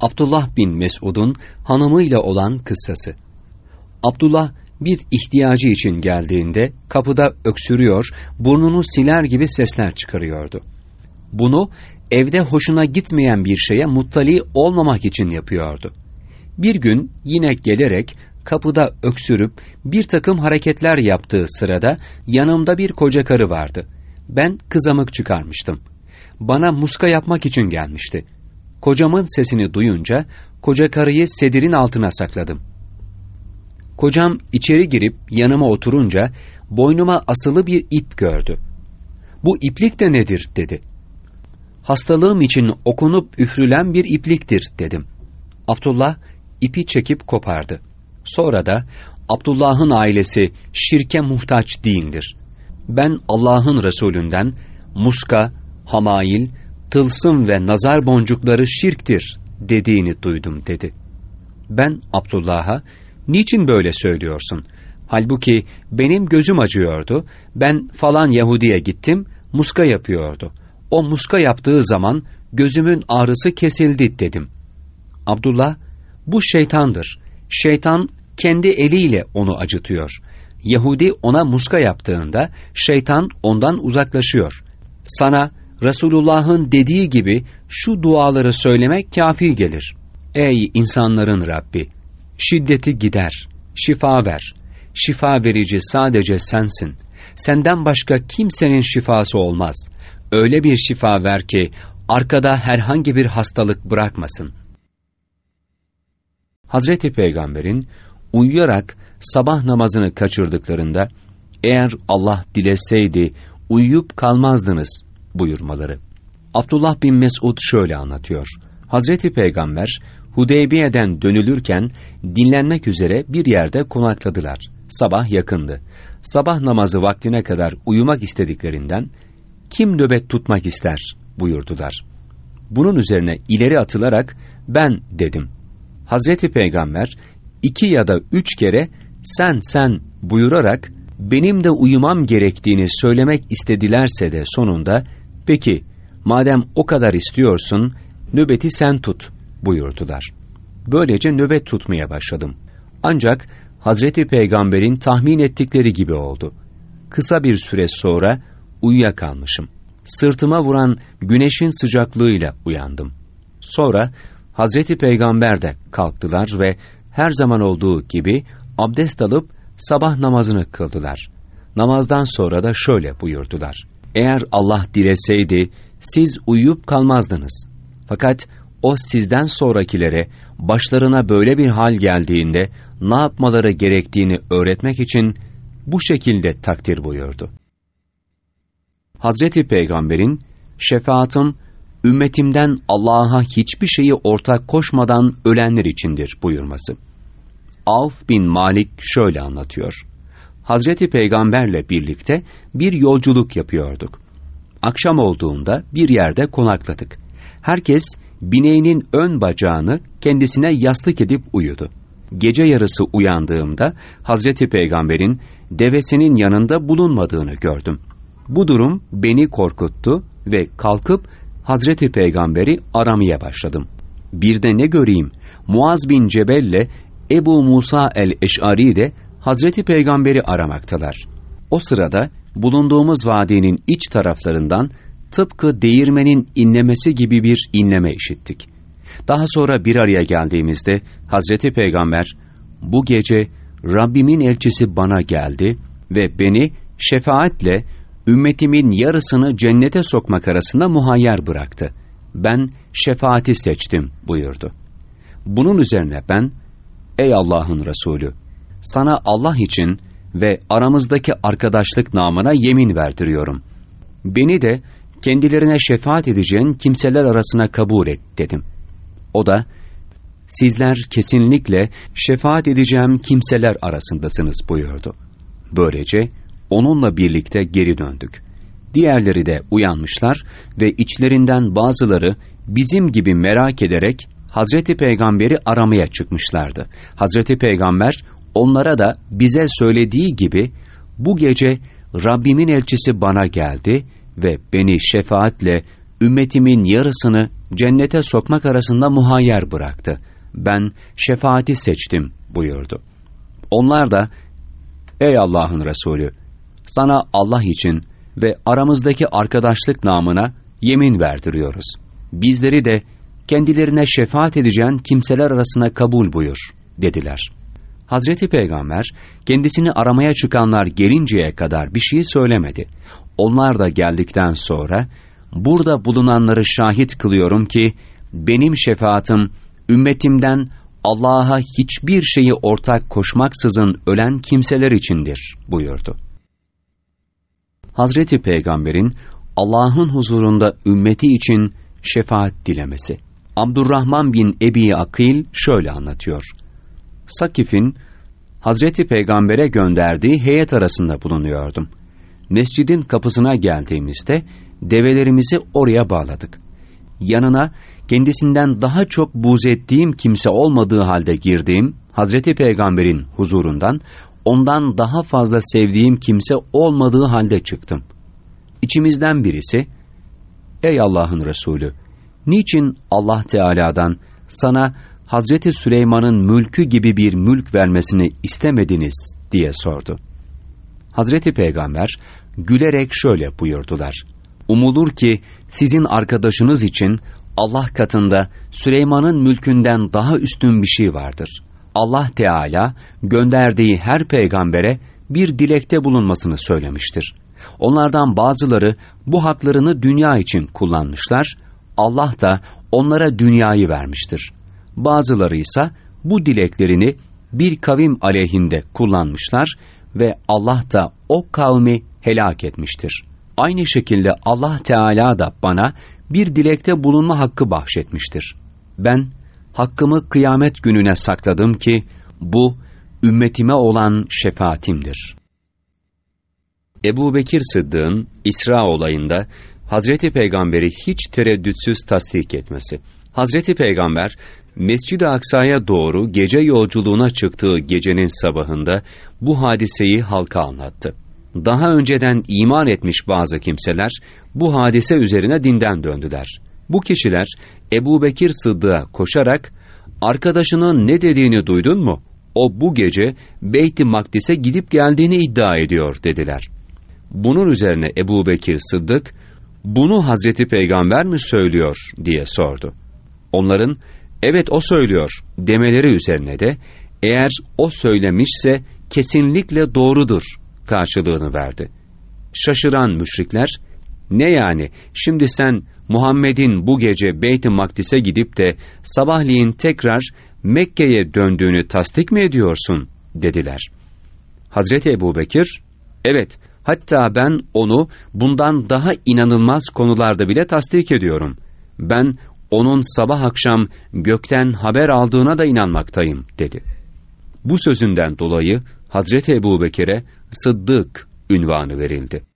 Abdullah bin Mesud'un hanımıyla olan kıssası. Abdullah bir ihtiyacı için geldiğinde kapıda öksürüyor, burnunu siler gibi sesler çıkarıyordu. Bunu evde hoşuna gitmeyen bir şeye muttali olmamak için yapıyordu. Bir gün yine gelerek kapıda öksürüp bir takım hareketler yaptığı sırada yanımda bir koca karı vardı. Ben kızamık çıkarmıştım. Bana muska yapmak için gelmişti. Kocamın sesini duyunca koca karıyı sedirin altına sakladım. Kocam içeri girip yanıma oturunca boynuma asılı bir ip gördü. Bu iplik de nedir dedi. Hastalığım için okunup üfrülen bir ipliktir dedim. Abdullah ipi çekip kopardı. Sonra da Abdullah'ın ailesi şirke muhtaç değildir. Ben Allah'ın Resulünden muska, hamail, tılsım ve nazar boncukları şirktir dediğini duydum dedi. Ben Abdullah'a niçin böyle söylüyorsun? Halbuki benim gözüm acıyordu, ben falan Yahudi'ye gittim, muska yapıyordu. O muska yaptığı zaman gözümün ağrısı kesildi dedim. Abdullah, bu şeytandır. Şeytan kendi eliyle onu acıtıyor. Yahudi ona muska yaptığında şeytan ondan uzaklaşıyor. Sana Resulullah'ın dediği gibi şu duaları söylemek kafi gelir. Ey insanların Rabbi! Şiddeti gider, şifa ver. Şifa verici sadece sensin. Senden başka kimsenin şifası olmaz. Öyle bir şifa ver ki arkada herhangi bir hastalık bırakmasın. Hazreti Peygamber'in uyuyarak sabah namazını kaçırdıklarında eğer Allah dileseydi uyuyup kalmazdınız buyurmaları. Abdullah bin Mesud şöyle anlatıyor. Hazreti Peygamber Hudeybiye'den dönülürken dinlenmek üzere bir yerde konakladılar. Sabah yakındı. Sabah namazı vaktine kadar uyumak istediklerinden kim nöbet tutmak ister buyurdular. Bunun üzerine ileri atılarak ben dedim. Hazreti Peygamber iki ya da üç kere sen sen buyurarak benim de uyumam gerektiğini söylemek istedilerse de sonunda peki madem o kadar istiyorsun nöbeti sen tut buyurdular. Böylece nöbet tutmaya başladım. Ancak Hazreti Peygamber'in tahmin ettikleri gibi oldu. Kısa bir süre sonra uyuyakalmışım. Sırtıma vuran güneşin sıcaklığıyla uyandım. Sonra Hazreti Peygamber de kalktılar ve her zaman olduğu gibi abdest alıp sabah namazını kıldılar. Namazdan sonra da şöyle buyurdular. Eğer Allah dileseydi siz uyuyup kalmazdınız. Fakat o sizden sonrakilere başlarına böyle bir hal geldiğinde ne yapmaları gerektiğini öğretmek için bu şekilde takdir buyurdu. Hazreti Peygamber'in şefaatım ümmetimden Allah'a hiçbir şeyi ortak koşmadan ölenler içindir buyurması. Avf bin Malik şöyle anlatıyor. Hazreti Peygamberle birlikte bir yolculuk yapıyorduk. Akşam olduğunda bir yerde konakladık. Herkes bineğinin ön bacağını kendisine yastık edip uyudu. Gece yarısı uyandığımda Hazreti Peygamber'in devesinin yanında bulunmadığını gördüm. Bu durum beni korkuttu ve kalkıp Hazreti Peygamber'i aramaya başladım. Bir de ne göreyim, Muaz bin Cebel'le Ebu Musa el-Eş'ari de Hazreti Peygamber'i aramaktalar. O sırada bulunduğumuz vadinin iç taraflarından tıpkı değirmenin inlemesi gibi bir inleme işittik. Daha sonra bir araya geldiğimizde Hazreti Peygamber, bu gece Rabbimin elçisi bana geldi ve beni şefaatle ümmetimin yarısını cennete sokmak arasında muhayyer bıraktı. Ben şefaati seçtim buyurdu. Bunun üzerine ben, ey Allah'ın Resulü, sana Allah için ve aramızdaki arkadaşlık namına yemin verdiriyorum. Beni de kendilerine şefaat edeceğin kimseler arasına kabul et dedim. O da, sizler kesinlikle şefaat edeceğim kimseler arasındasınız buyurdu. Böylece onunla birlikte geri döndük. Diğerleri de uyanmışlar ve içlerinden bazıları bizim gibi merak ederek Hazreti Peygamber'i aramaya çıkmışlardı. Hazreti Peygamber onlara da bize söylediği gibi bu gece Rabbimin elçisi bana geldi ve beni şefaatle ümmetimin yarısını cennete sokmak arasında muhayyer bıraktı. Ben şefaati seçtim buyurdu. Onlar da, ey Allah'ın Resulü, sana Allah için ve aramızdaki arkadaşlık namına yemin verdiriyoruz. Bizleri de kendilerine şefaat edeceğin kimseler arasına kabul buyur, dediler. Hazreti Peygamber, kendisini aramaya çıkanlar gelinceye kadar bir şey söylemedi. Onlar da geldikten sonra, burada bulunanları şahit kılıyorum ki, benim şefaatim, ümmetimden Allah'a hiçbir şeyi ortak koşmaksızın ölen kimseler içindir, buyurdu. Hazreti Peygamber'in Allah'ın huzurunda ümmeti için şefaat dilemesi. Abdurrahman bin Ebi Akil şöyle anlatıyor. Sakif'in Hazreti Peygamber'e gönderdiği heyet arasında bulunuyordum. Mescidin kapısına geldiğimizde develerimizi oraya bağladık. Yanına kendisinden daha çok buz ettiğim kimse olmadığı halde girdiğim Hazreti Peygamber'in huzurundan ondan daha fazla sevdiğim kimse olmadığı halde çıktım. İçimizden birisi, Ey Allah'ın Resulü, niçin Allah Teala'dan sana Hazreti Süleyman'ın mülkü gibi bir mülk vermesini istemediniz diye sordu. Hazreti Peygamber gülerek şöyle buyurdular. Umulur ki sizin arkadaşınız için Allah katında Süleyman'ın mülkünden daha üstün bir şey vardır. Allah Teala gönderdiği her peygambere bir dilekte bulunmasını söylemiştir. Onlardan bazıları bu haklarını dünya için kullanmışlar, Allah da onlara dünyayı vermiştir. Bazıları ise bu dileklerini bir kavim aleyhinde kullanmışlar ve Allah da o kavmi helak etmiştir. Aynı şekilde Allah Teala da bana bir dilekte bulunma hakkı bahşetmiştir. Ben hakkımı kıyamet gününe sakladım ki bu ümmetime olan şefaatimdir. Ebu Bekir Sıddık'ın İsra olayında Hazreti Peygamber'i hiç tereddütsüz tasdik etmesi. Hazreti Peygamber Mescid-i Aksa'ya doğru gece yolculuğuna çıktığı gecenin sabahında bu hadiseyi halka anlattı. Daha önceden iman etmiş bazı kimseler bu hadise üzerine dinden döndüler. Bu kişiler Ebu Bekir Sıddık'a koşarak arkadaşının ne dediğini duydun mu? O bu gece Beyt-i Makdis'e gidip geldiğini iddia ediyor dediler. Bunun üzerine Ebu Bekir Sıddık, bunu Hazreti Peygamber mi söylüyor diye sordu. Onların, evet o söylüyor demeleri üzerine de, eğer o söylemişse kesinlikle doğrudur karşılığını verdi. Şaşıran müşrikler, ne yani şimdi sen Muhammed'in bu gece Beyt-i Makdis'e gidip de sabahleyin tekrar Mekke'ye döndüğünü tasdik mi ediyorsun? dediler. Hazreti Ebu Bekir, evet hatta ben onu bundan daha inanılmaz konularda bile tasdik ediyorum. Ben onun sabah akşam gökten haber aldığına da inanmaktayım dedi. Bu sözünden dolayı Hazreti Ebu Bekir'e Sıddık ünvanı verildi.